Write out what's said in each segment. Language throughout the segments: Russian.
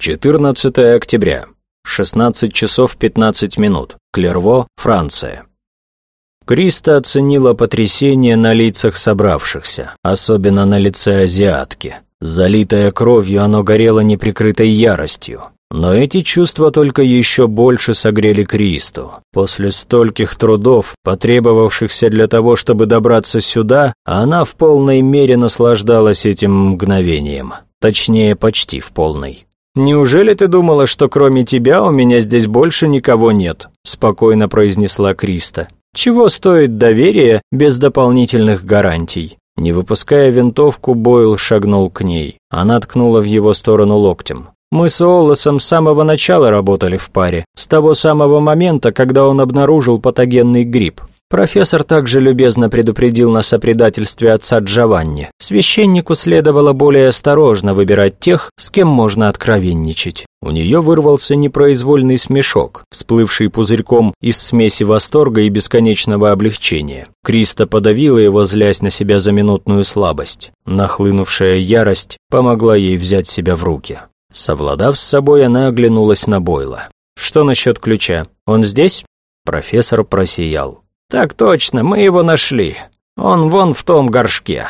14 октября. 16 часов 15 минут. Клерво, Франция. Криста оценила потрясение на лицах собравшихся, особенно на лице азиатки. Залитое кровью, оно горело неприкрытой яростью. Но эти чувства только еще больше согрели Кристу. После стольких трудов, потребовавшихся для того, чтобы добраться сюда, она в полной мере наслаждалась этим мгновением. Точнее, почти в полной. «Неужели ты думала, что кроме тебя у меня здесь больше никого нет?» спокойно произнесла Криста. «Чего стоит доверие без дополнительных гарантий?» Не выпуская винтовку, Бойл шагнул к ней. Она ткнула в его сторону локтем. Мы с Олласом с самого начала работали в паре, с того самого момента, когда он обнаружил патогенный грипп. Профессор также любезно предупредил нас о предательстве отца Джованни. Священнику следовало более осторожно выбирать тех, с кем можно откровенничать. У нее вырвался непроизвольный смешок, всплывший пузырьком из смеси восторга и бесконечного облегчения. Криста подавила его, злясь на себя за минутную слабость. Нахлынувшая ярость помогла ей взять себя в руки. Совладав с собой, она оглянулась на Бойла. «Что насчет ключа? Он здесь?» Профессор просиял. «Так точно, мы его нашли. Он вон в том горшке».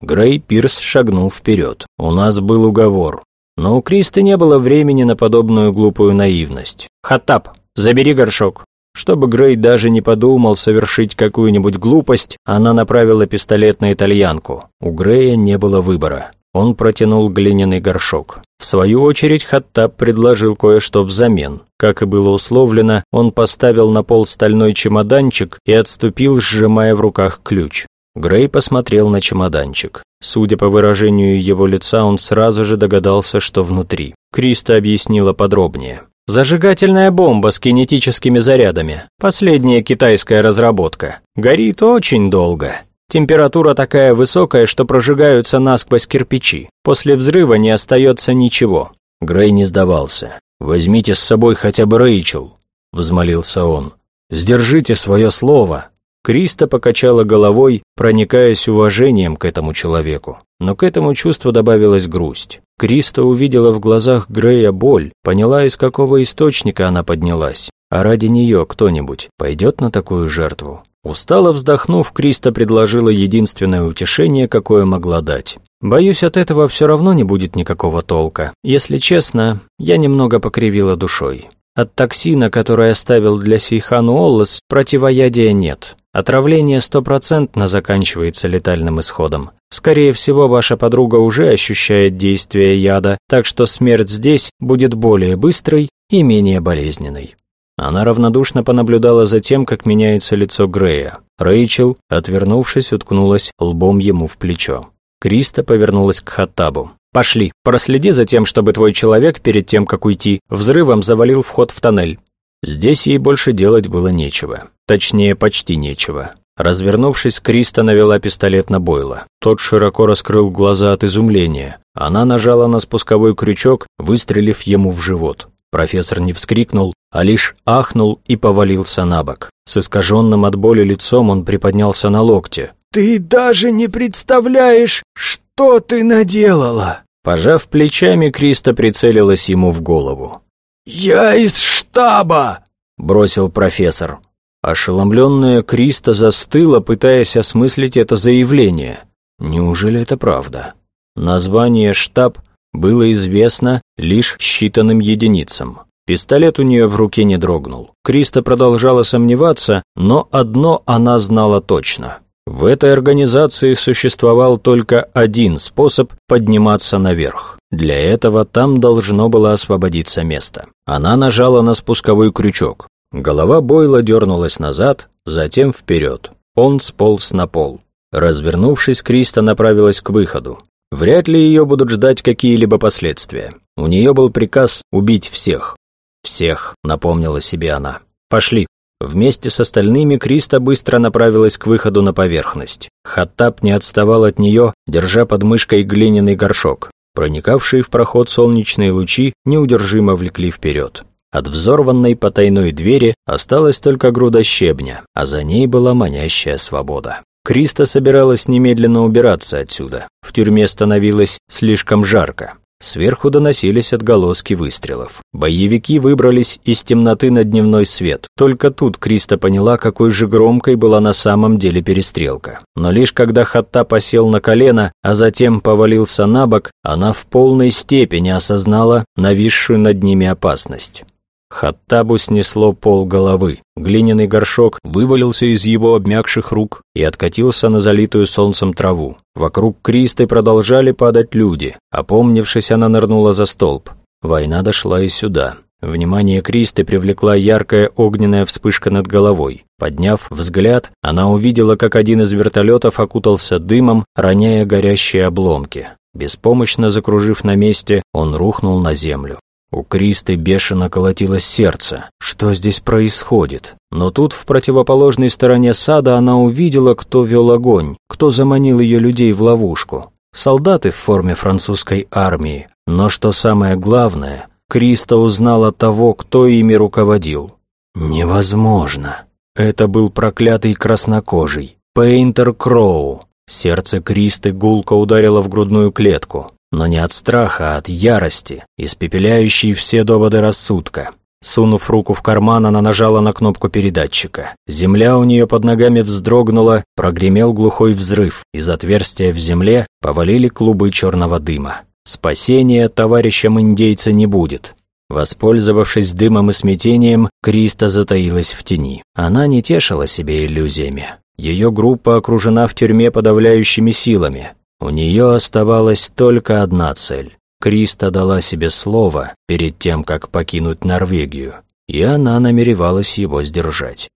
Грей Пирс шагнул вперед. «У нас был уговор. Но у Кристы не было времени на подобную глупую наивность. Хаттаб, забери горшок». Чтобы Грей даже не подумал совершить какую-нибудь глупость, она направила пистолет на итальянку. У Грея не было выбора. Он протянул глиняный горшок. В свою очередь Хаттаб предложил кое-что взамен. Как и было условлено, он поставил на пол стальной чемоданчик и отступил, сжимая в руках ключ. Грей посмотрел на чемоданчик. Судя по выражению его лица, он сразу же догадался, что внутри. Криста объяснила подробнее. Зажигательная бомба с кинетическими зарядами. Последняя китайская разработка. Горит очень долго. Температура такая высокая, что прожигаются насквозь кирпичи. После взрыва не остается ничего. Грей не сдавался. «Возьмите с собой хотя бы Рэйчел», — взмолился он. «Сдержите свое слово». Криста покачала головой, проникаясь уважением к этому человеку. Но к этому чувству добавилась грусть. Криста увидела в глазах Грея боль, поняла, из какого источника она поднялась. А ради нее кто-нибудь пойдет на такую жертву? Устало вздохнув, Криста предложила единственное утешение, какое могла дать. «Боюсь, от этого все равно не будет никакого толка. Если честно, я немного покривила душой. От токсина, который оставил для Сейхану Оллас, противоядия нет. Отравление стопроцентно заканчивается летальным исходом. Скорее всего, ваша подруга уже ощущает действие яда, так что смерть здесь будет более быстрой и менее болезненной. Она равнодушно понаблюдала за тем, как меняется лицо Грея. Рэйчел, отвернувшись, уткнулась лбом ему в плечо. Криста повернулась к Хаттабу. «Пошли, проследи за тем, чтобы твой человек перед тем, как уйти, взрывом завалил вход в тоннель». Здесь ей больше делать было нечего. Точнее, почти нечего. Развернувшись, Криста навела пистолет на Бойла. Тот широко раскрыл глаза от изумления. Она нажала на спусковой крючок, выстрелив ему в живот. Профессор не вскрикнул, а лишь ахнул и повалился на бок. С искаженным от боли лицом он приподнялся на локте. «Ты даже не представляешь, что ты наделала!» Пожав плечами, Криста прицелилась ему в голову. «Я из штаба!» — бросил профессор. Ошеломленная Криста застыла, пытаясь осмыслить это заявление. Неужели это правда? Название «штаб» было известно лишь считанным единицам. Пистолет у нее в руке не дрогнул. Криста продолжала сомневаться, но одно она знала точно. В этой организации существовал только один способ подниматься наверх. Для этого там должно было освободиться место. Она нажала на спусковой крючок. Голова Бойла дернулась назад, затем вперед. Он сполз на пол. Развернувшись, Криста направилась к выходу. Вряд ли ее будут ждать какие-либо последствия. У нее был приказ убить всех. «Всех», — напомнила себе она. «Пошли». Вместе с остальными Криста быстро направилась к выходу на поверхность. Хаттаб не отставал от нее, держа под мышкой глиняный горшок. Проникавшие в проход солнечные лучи неудержимо влекли вперед. От взорванной потайной двери осталась только груда щебня, а за ней была манящая свобода. Криста собиралась немедленно убираться отсюда. В тюрьме становилось слишком жарко. Сверху доносились отголоски выстрелов. Боевики выбрались из темноты на дневной свет. Только тут Криста поняла, какой же громкой была на самом деле перестрелка. Но лишь когда Хатта посел на колено, а затем повалился на бок, она в полной степени осознала нависшую над ними опасность. Хаттабу снесло пол головы. Глиняный горшок вывалился из его обмякших рук и откатился на залитую солнцем траву. Вокруг Кристы продолжали падать люди. Опомнившись, она нырнула за столб. Война дошла и сюда. Внимание Кристы привлекла яркая огненная вспышка над головой. Подняв взгляд, она увидела, как один из вертолетов окутался дымом, роняя горящие обломки. Беспомощно закружив на месте, он рухнул на землю. У Кристы бешено колотилось сердце. Что здесь происходит? Но тут, в противоположной стороне сада, она увидела, кто вел огонь, кто заманил ее людей в ловушку. Солдаты в форме французской армии. Но что самое главное, Криста узнала того, кто ими руководил. Невозможно. Это был проклятый краснокожий, Пейнтер Кроу. Сердце Кристы гулко ударило в грудную клетку но не от страха, а от ярости, испепеляющей все доводы рассудка. Сунув руку в карман, она нажала на кнопку передатчика. Земля у нее под ногами вздрогнула, прогремел глухой взрыв. Из отверстия в земле повалили клубы черного дыма. Спасения товарищам индейца не будет. Воспользовавшись дымом и смятением, Криста затаилась в тени. Она не тешила себе иллюзиями. Ее группа окружена в тюрьме подавляющими силами. У нее оставалась только одна цель. Криста дала себе слово перед тем, как покинуть Норвегию, и она намеревалась его сдержать.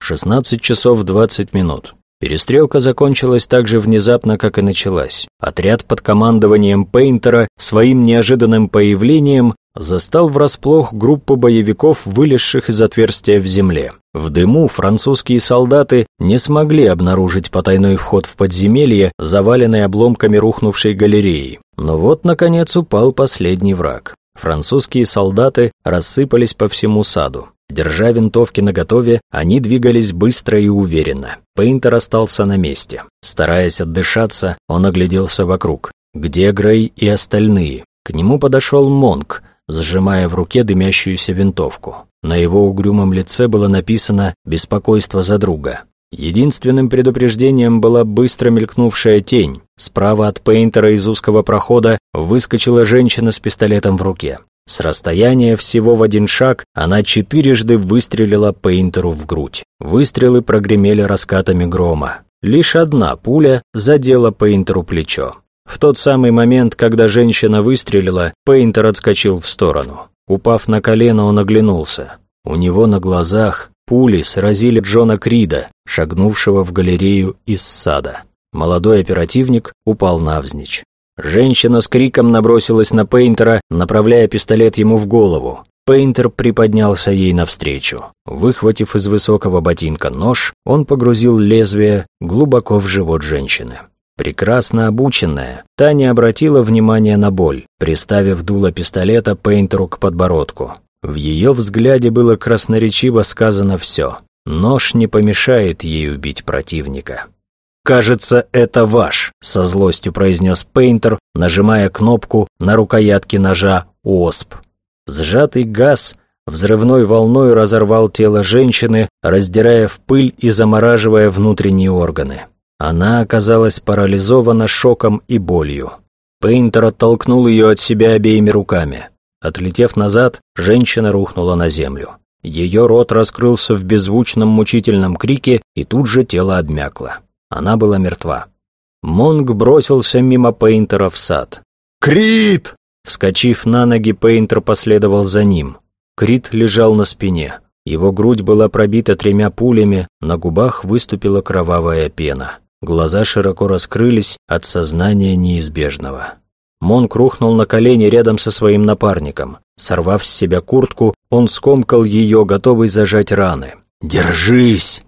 16 часов 20 минут. Перестрелка закончилась так же внезапно, как и началась. Отряд под командованием Пейнтера своим неожиданным появлением застал врасплох группу боевиков, вылезших из отверстия в земле. В дыму французские солдаты не смогли обнаружить потайной вход в подземелье, заваленный обломками рухнувшей галереи. Но вот, наконец, упал последний враг. Французские солдаты рассыпались по всему саду. Держа винтовки наготове, они двигались быстро и уверенно. Пейнтер остался на месте. Стараясь отдышаться, он огляделся вокруг. Где Грей и остальные? К нему подошел Монк, сжимая в руке дымящуюся винтовку. На его угрюмом лице было написано «Беспокойство за друга». Единственным предупреждением была быстро мелькнувшая тень. Справа от Пейнтера из узкого прохода выскочила женщина с пистолетом в руке. С расстояния всего в один шаг она четырежды выстрелила Пейнтеру в грудь. Выстрелы прогремели раскатами грома. Лишь одна пуля задела Пейнтеру плечо. В тот самый момент, когда женщина выстрелила, Пейнтер отскочил в сторону. Упав на колено, он оглянулся. У него на глазах пули сразили Джона Крида, шагнувшего в галерею из сада. Молодой оперативник упал навзничь. Женщина с криком набросилась на Пейнтера, направляя пистолет ему в голову. Пейнтер приподнялся ей навстречу. Выхватив из высокого ботинка нож, он погрузил лезвие глубоко в живот женщины. Прекрасно обученная, та не обратила внимания на боль, приставив дуло пистолета Пейнтеру к подбородку. В ее взгляде было красноречиво сказано все. Нож не помешает ей убить противника. «Кажется, это ваш», — со злостью произнес Пейнтер, нажимая кнопку на рукоятке ножа «Осп». Сжатый газ взрывной волной разорвал тело женщины, раздирая в пыль и замораживая внутренние органы. Она оказалась парализована шоком и болью. Пейнтер оттолкнул ее от себя обеими руками. Отлетев назад, женщина рухнула на землю. Ее рот раскрылся в беззвучном мучительном крике, и тут же тело обмякло. Она была мертва. Монг бросился мимо Пейнтера в сад. «Крит!» Вскочив на ноги, Пейнтер последовал за ним. Крит лежал на спине. Его грудь была пробита тремя пулями, на губах выступила кровавая пена. Глаза широко раскрылись от сознания неизбежного. Монк рухнул на колени рядом со своим напарником. Сорвав с себя куртку, он скомкал ее, готовый зажать раны. «Держись!»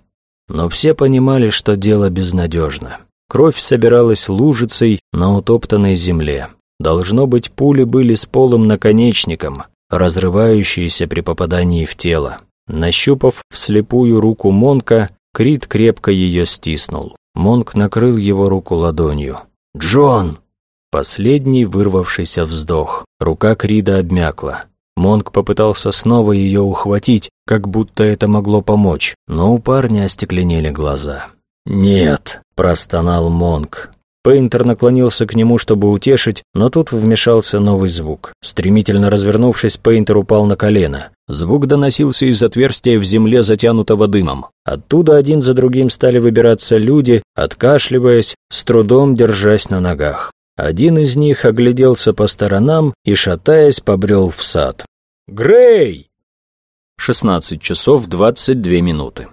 Но все понимали, что дело безнадежно. Кровь собиралась лужицей на утоптанной земле. Должно быть, пули были с полым наконечником, разрывающиеся при попадании в тело. Нащупав вслепую руку Монка, Крит крепко ее стиснул. Монк накрыл его руку ладонью. «Джон!» Последний вырвавшийся вздох. Рука Крида обмякла. Монк попытался снова ее ухватить, как будто это могло помочь, но у парня остекленели глаза. «Нет», – простонал Монк. Пейнтер наклонился к нему, чтобы утешить, но тут вмешался новый звук. Стремительно развернувшись, Пейнтер упал на колено. Звук доносился из отверстия в земле, затянутого дымом. Оттуда один за другим стали выбираться люди, откашливаясь, с трудом держась на ногах. Один из них огляделся по сторонам и, шатаясь, побрел в сад. «Грей!» 16 часов 22 минуты.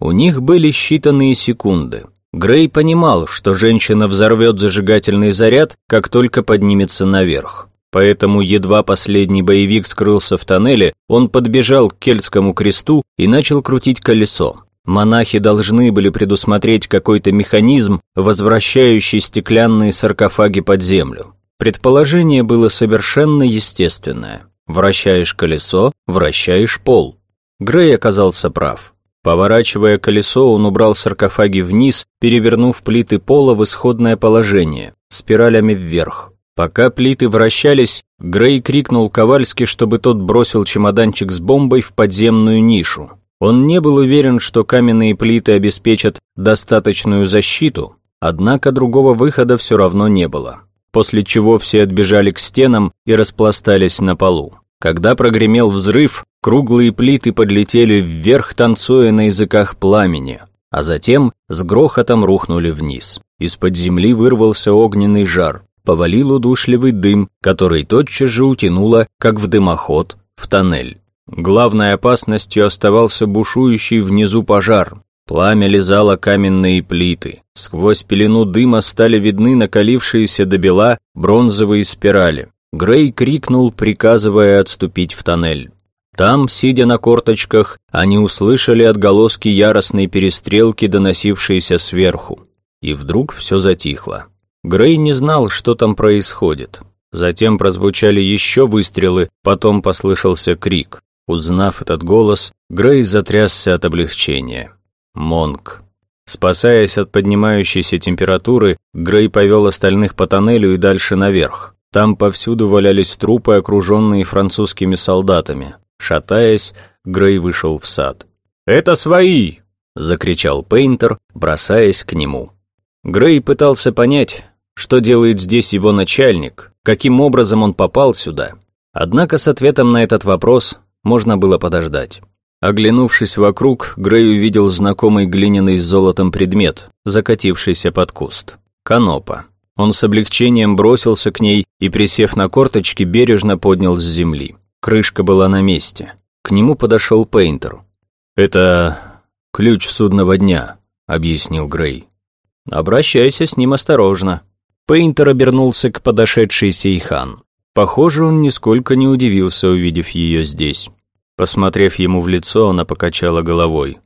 У них были считанные секунды. Грей понимал, что женщина взорвет зажигательный заряд, как только поднимется наверх. Поэтому едва последний боевик скрылся в тоннеле, он подбежал к Кельтскому кресту и начал крутить колесо. Монахи должны были предусмотреть какой-то механизм, возвращающий стеклянные саркофаги под землю. Предположение было совершенно естественное. Вращаешь колесо, вращаешь пол. Грей оказался прав. Поворачивая колесо, он убрал саркофаги вниз, перевернув плиты пола в исходное положение, спиралями вверх. Пока плиты вращались, Грей крикнул Ковальски, чтобы тот бросил чемоданчик с бомбой в подземную нишу. Он не был уверен, что каменные плиты обеспечат достаточную защиту, однако другого выхода все равно не было. После чего все отбежали к стенам и распластались на полу. Когда прогремел взрыв, круглые плиты подлетели вверх, танцуя на языках пламени, а затем с грохотом рухнули вниз. Из-под земли вырвался огненный жар, повалил удушливый дым, который тотчас же утянуло, как в дымоход, в тоннель. Главной опасностью оставался бушующий внизу пожар. Пламя лизало каменные плиты. Сквозь пелену дыма стали видны накалившиеся до бела бронзовые спирали. Грей крикнул, приказывая отступить в тоннель. Там, сидя на корточках, они услышали отголоски яростной перестрелки, доносившейся сверху. И вдруг все затихло. Грей не знал, что там происходит. Затем прозвучали еще выстрелы, потом послышался крик. Узнав этот голос, Грей затрясся от облегчения. Монк. Спасаясь от поднимающейся температуры, Грей повел остальных по тоннелю и дальше наверх. Там повсюду валялись трупы, окруженные французскими солдатами. Шатаясь, Грей вышел в сад. «Это свои!» – закричал Пейнтер, бросаясь к нему. Грей пытался понять, что делает здесь его начальник, каким образом он попал сюда. Однако с ответом на этот вопрос можно было подождать. Оглянувшись вокруг, Грей увидел знакомый глиняный с золотом предмет, закатившийся под куст. Канопа. Он с облегчением бросился к ней и, присев на корточки, бережно поднял с земли. Крышка была на месте. К нему подошел Пейнтер. «Это ключ судного дня», — объяснил Грей. «Обращайся с ним осторожно». Пейнтер обернулся к подошедшей Сейхан. Похоже, он нисколько не удивился, увидев ее здесь. Посмотрев ему в лицо, она покачала головой.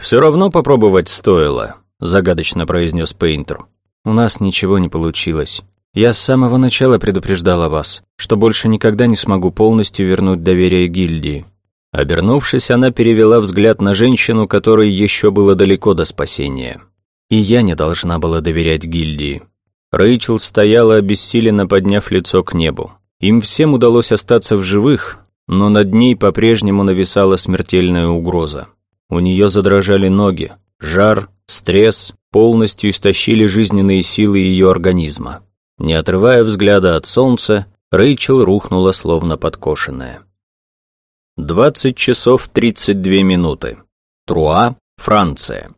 «Все равно попробовать стоило», — загадочно произнес Пейнтер. У нас ничего не получилось. Я с самого начала предупреждала вас, что больше никогда не смогу полностью вернуть доверие гильдии. Обернувшись, она перевела взгляд на женщину, которой еще было далеко до спасения. И я не должна была доверять гильдии. Рэйчел стояла обессиленно, подняв лицо к небу. Им всем удалось остаться в живых, но над ней по-прежнему нависала смертельная угроза. У нее задрожали ноги, жар, стресс, полностью истощили жизненные силы ее организма. Не отрывая взгляда от солнца, Рэйчел рухнула словно подкошенная. 20 часов 32 минуты. Труа, Франция.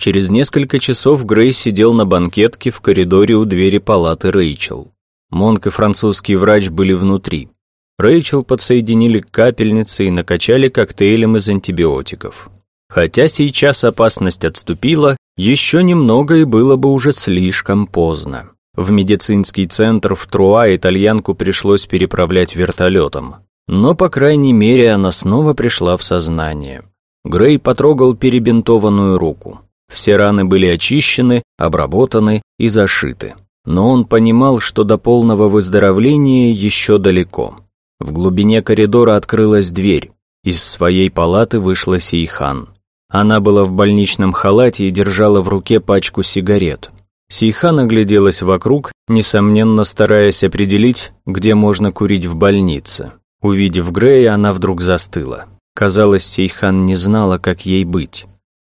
Через несколько часов Грей сидел на банкетке в коридоре у двери палаты Рэйчел. Монк и французский врач были внутри. Рэйчел подсоединили к капельнице и накачали коктейлем из антибиотиков. Хотя сейчас опасность отступила, еще немного и было бы уже слишком поздно. В медицинский центр в Труа итальянку пришлось переправлять вертолетом. Но, по крайней мере, она снова пришла в сознание. Грей потрогал перебинтованную руку. Все раны были очищены, обработаны и зашиты. Но он понимал, что до полного выздоровления еще далеко. В глубине коридора открылась дверь. Из своей палаты вышла Сейхан. Она была в больничном халате и держала в руке пачку сигарет. Сейхан огляделась вокруг, несомненно стараясь определить, где можно курить в больнице. Увидев Грея, она вдруг застыла. Казалось, Сейхан не знала, как ей быть.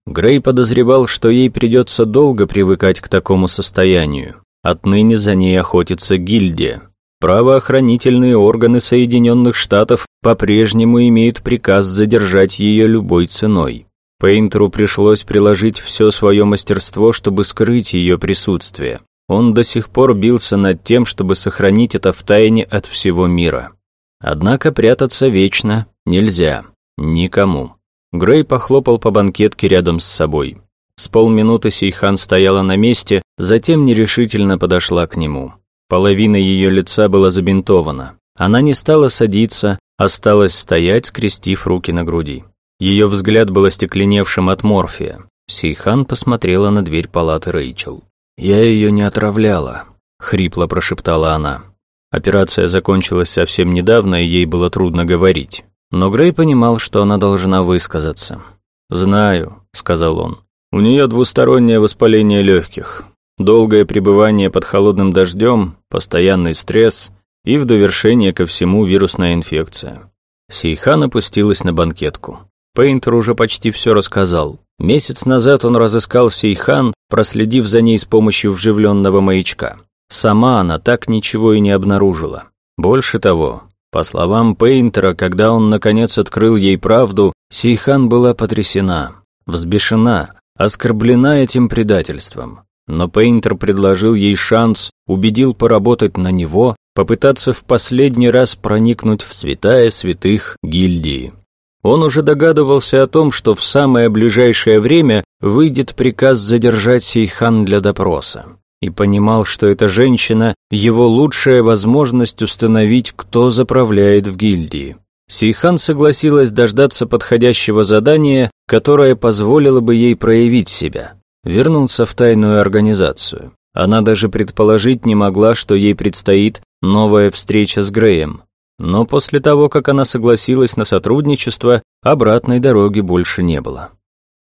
Грей подозревал, что ей придется долго привыкать к такому состоянию. Отныне за ней охотится гильдия. Правоохранительные органы Соединенных Штатов по-прежнему имеют приказ задержать ее любой ценой. Пейнтеру пришлось приложить все свое мастерство, чтобы скрыть ее присутствие. Он до сих пор бился над тем, чтобы сохранить это в тайне от всего мира. Однако прятаться вечно нельзя. Никому. Грей похлопал по банкетке рядом с собой. С полминуты Сейхан стояла на месте, затем нерешительно подошла к нему. Половина ее лица была забинтована. Она не стала садиться, осталась стоять, скрестив руки на груди. Ее взгляд был остекленевшим от морфия. Сейхан посмотрела на дверь палаты Рэйчел. «Я ее не отравляла», — хрипло прошептала она. Операция закончилась совсем недавно, и ей было трудно говорить. Но Грей понимал, что она должна высказаться. «Знаю», — сказал он. «У нее двустороннее воспаление легких, долгое пребывание под холодным дождем, постоянный стресс и в довершение ко всему вирусная инфекция». Сейхан опустилась на банкетку. Пейнтер уже почти все рассказал. Месяц назад он разыскал Сейхан, проследив за ней с помощью вживленного маячка. Сама она так ничего и не обнаружила. Больше того, по словам Пейнтера, когда он наконец открыл ей правду, Сейхан была потрясена, взбешена, оскорблена этим предательством. Но Пейнтер предложил ей шанс, убедил поработать на него, попытаться в последний раз проникнуть в святая святых гильдии. Он уже догадывался о том, что в самое ближайшее время выйдет приказ задержать Сейхан для допроса. И понимал, что эта женщина – его лучшая возможность установить, кто заправляет в гильдии. Сейхан согласилась дождаться подходящего задания, которое позволило бы ей проявить себя, вернуться в тайную организацию. Она даже предположить не могла, что ей предстоит новая встреча с Греем. Но после того, как она согласилась на сотрудничество, обратной дороги больше не было.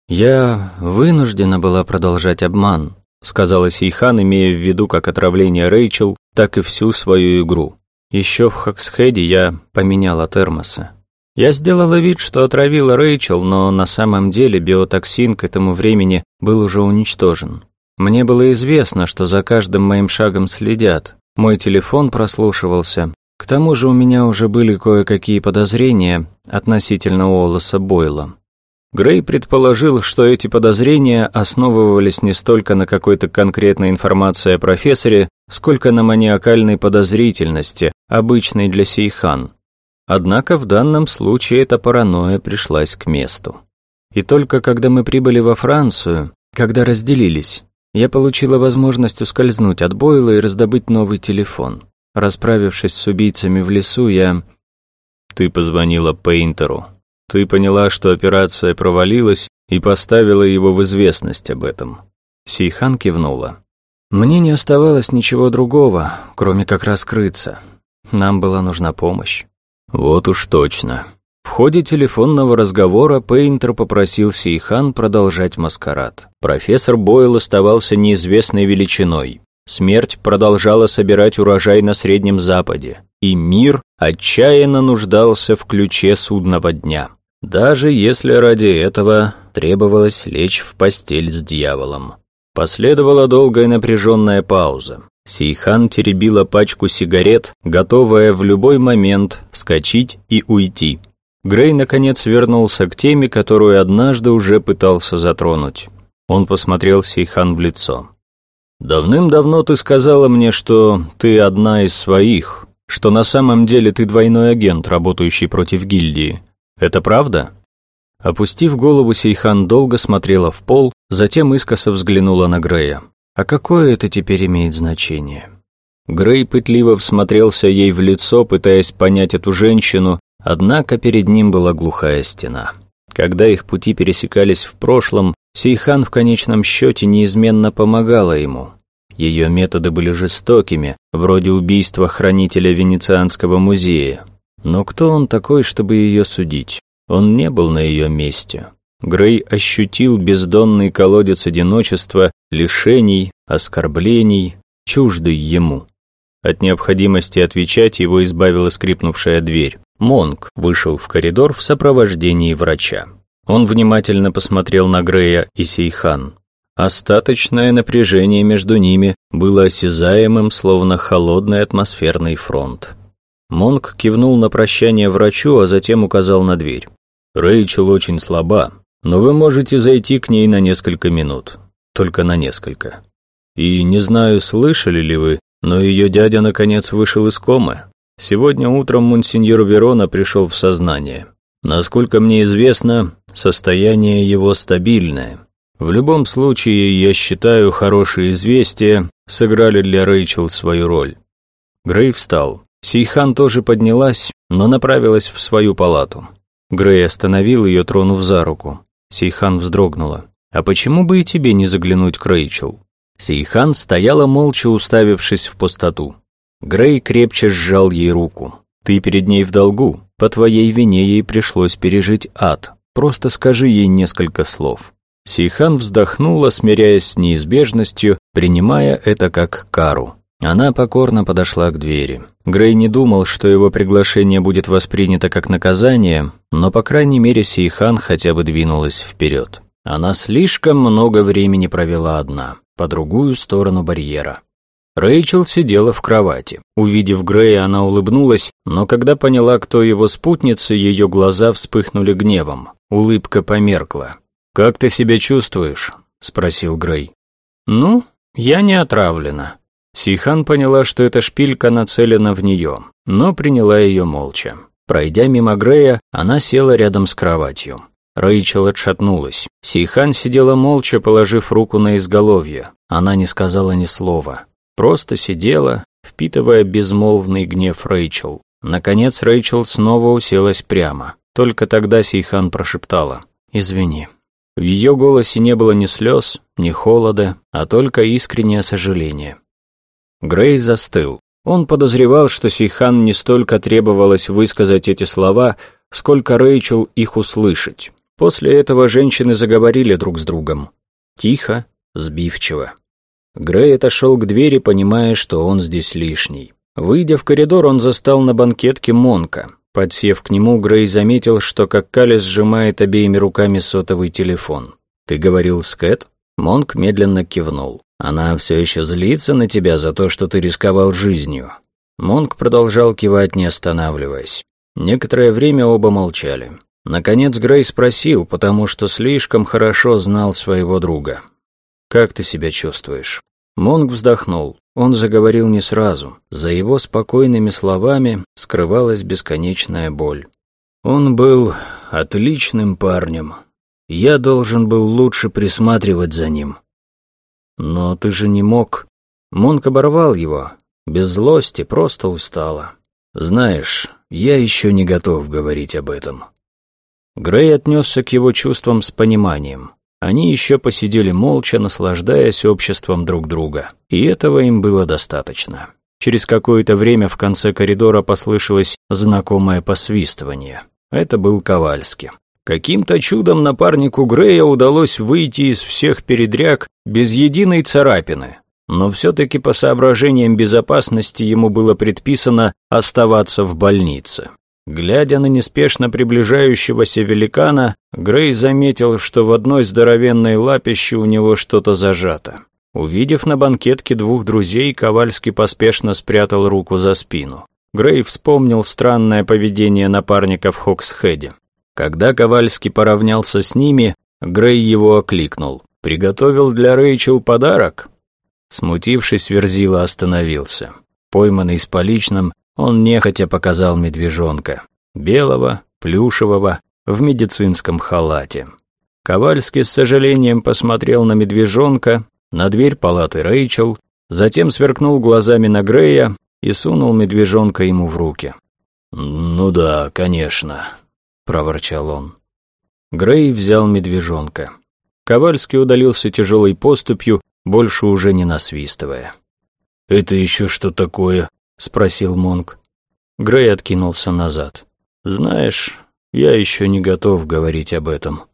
«Я вынуждена была продолжать обман», сказала Сейхан, имея в виду как отравление Рэйчел, так и всю свою игру. Еще в Хаксхеде я поменяла термосы. Я сделала вид, что отравила Рэйчел, но на самом деле биотоксин к этому времени был уже уничтожен. Мне было известно, что за каждым моим шагом следят. Мой телефон прослушивался, к тому же у меня уже были кое-какие подозрения относительно Уоллеса Бойла. Грей предположил, что эти подозрения основывались не столько на какой-то конкретной информации о профессоре, сколько на маниакальной подозрительности, обычной для Сейхан. Однако в данном случае эта паранойя пришлась к месту. И только когда мы прибыли во Францию, когда разделились, я получила возможность ускользнуть от Бойла и раздобыть новый телефон. Расправившись с убийцами в лесу, я... Ты позвонила Пейнтеру. Ты поняла, что операция провалилась и поставила его в известность об этом. Сейхан кивнула. Мне не оставалось ничего другого, кроме как раскрыться. Нам была нужна помощь. Вот уж точно. В ходе телефонного разговора Пейнтер попросил Сейхан продолжать маскарад. Профессор Бойл оставался неизвестной величиной. Смерть продолжала собирать урожай на Среднем Западе, и мир отчаянно нуждался в ключе судного дня. Даже если ради этого требовалось лечь в постель с дьяволом. Последовала долгая напряженная пауза. Сейхан теребила пачку сигарет, готовая в любой момент вскочить и уйти. Грей, наконец, вернулся к теме, которую однажды уже пытался затронуть. Он посмотрел Сейхан в лицо. «Давным-давно ты сказала мне, что ты одна из своих, что на самом деле ты двойной агент, работающий против гильдии. Это правда?» Опустив голову, Сейхан долго смотрела в пол, затем искоса взглянула на Грея. «А какое это теперь имеет значение?» Грей пытливо всмотрелся ей в лицо, пытаясь понять эту женщину, однако перед ним была глухая стена. Когда их пути пересекались в прошлом, Сейхан в конечном счете неизменно помогала ему. Ее методы были жестокими, вроде убийства хранителя Венецианского музея. Но кто он такой, чтобы ее судить? Он не был на ее месте. Грей ощутил бездонный колодец одиночества, лишений, оскорблений, чуждый ему. От необходимости отвечать его избавила скрипнувшая дверь. Монк вышел в коридор в сопровождении врача. Он внимательно посмотрел на Грея и Сейхан. Остаточное напряжение между ними было осязаемым, словно холодный атмосферный фронт. Монк кивнул на прощание врачу, а затем указал на дверь. «Рэйчел очень слаба, но вы можете зайти к ней на несколько минут. Только на несколько. И не знаю, слышали ли вы, но ее дядя наконец вышел из комы. Сегодня утром монсеньор Верона пришел в сознание. Насколько мне известно, состояние его стабильное. В любом случае, я считаю, хорошие известия сыграли для Рэйчел свою роль. Грей встал. Сейхан тоже поднялась, но направилась в свою палату. Грей остановил ее, тронув за руку. Сейхан вздрогнула. «А почему бы и тебе не заглянуть к Рэйчел?» Сейхан стояла молча, уставившись в пустоту. Грей крепче сжал ей руку. «Ты перед ней в долгу. По твоей вине ей пришлось пережить ад. Просто скажи ей несколько слов». Сейхан вздохнула, смиряясь с неизбежностью, принимая это как кару. Она покорно подошла к двери. Грей не думал, что его приглашение будет воспринято как наказание, но, по крайней мере, Сейхан хотя бы двинулась вперед. Она слишком много времени провела одна, по другую сторону барьера. Рэйчел сидела в кровати. Увидев Грея, она улыбнулась, но когда поняла, кто его спутница, ее глаза вспыхнули гневом. Улыбка померкла. «Как ты себя чувствуешь?» – спросил Грей. «Ну, я не отравлена», Сейхан поняла, что эта шпилька нацелена в нее, но приняла ее молча. Пройдя мимо Грея, она села рядом с кроватью. Рэйчел отшатнулась. Сейхан сидела молча, положив руку на изголовье. Она не сказала ни слова. Просто сидела, впитывая безмолвный гнев Рэйчел. Наконец Рэйчел снова уселась прямо. Только тогда Сейхан прошептала «Извини». В ее голосе не было ни слез, ни холода, а только искреннее сожаление. Грей застыл. Он подозревал, что Сейхан не столько требовалось высказать эти слова, сколько Рэйчел их услышать. После этого женщины заговорили друг с другом. Тихо, сбивчиво. Грей отошел к двери, понимая, что он здесь лишний. Выйдя в коридор, он застал на банкетке Монка. Подсев к нему, Грей заметил, что как Калис сжимает обеими руками сотовый телефон. «Ты говорил с Кэт?» Монк медленно кивнул. Она все еще злится на тебя за то, что ты рисковал жизнью». Монк продолжал кивать, не останавливаясь. Некоторое время оба молчали. Наконец Грей спросил, потому что слишком хорошо знал своего друга. «Как ты себя чувствуешь?» Монк вздохнул. Он заговорил не сразу. За его спокойными словами скрывалась бесконечная боль. «Он был отличным парнем. Я должен был лучше присматривать за ним. «Но ты же не мог...» Монк оборвал его. Без злости, просто устала. «Знаешь, я еще не готов говорить об этом». Грей отнесся к его чувствам с пониманием. Они еще посидели молча, наслаждаясь обществом друг друга. И этого им было достаточно. Через какое-то время в конце коридора послышалось знакомое посвистывание. Это был Ковальский. Каким-то чудом напарнику Грея удалось выйти из всех передряг без единой царапины, но все-таки по соображениям безопасности ему было предписано оставаться в больнице. Глядя на неспешно приближающегося великана, Грей заметил, что в одной здоровенной лапище у него что-то зажато. Увидев на банкетке двух друзей, Ковальский поспешно спрятал руку за спину. Грей вспомнил странное поведение напарника в Хоксхеде. Когда Ковальский поравнялся с ними, Грей его окликнул. «Приготовил для Рэйчел подарок?» Смутившись, Верзила остановился. Пойманный с поличным, он нехотя показал медвежонка. Белого, плюшевого, в медицинском халате. Ковальский с сожалением посмотрел на медвежонка, на дверь палаты Рэйчел, затем сверкнул глазами на Грея и сунул медвежонка ему в руки. «Ну да, конечно», проворчал он. Грей взял медвежонка. Ковальский удалился тяжелой поступью, больше уже не насвистывая. «Это еще что такое?» — спросил Монк. Грей откинулся назад. «Знаешь, я еще не готов говорить об этом».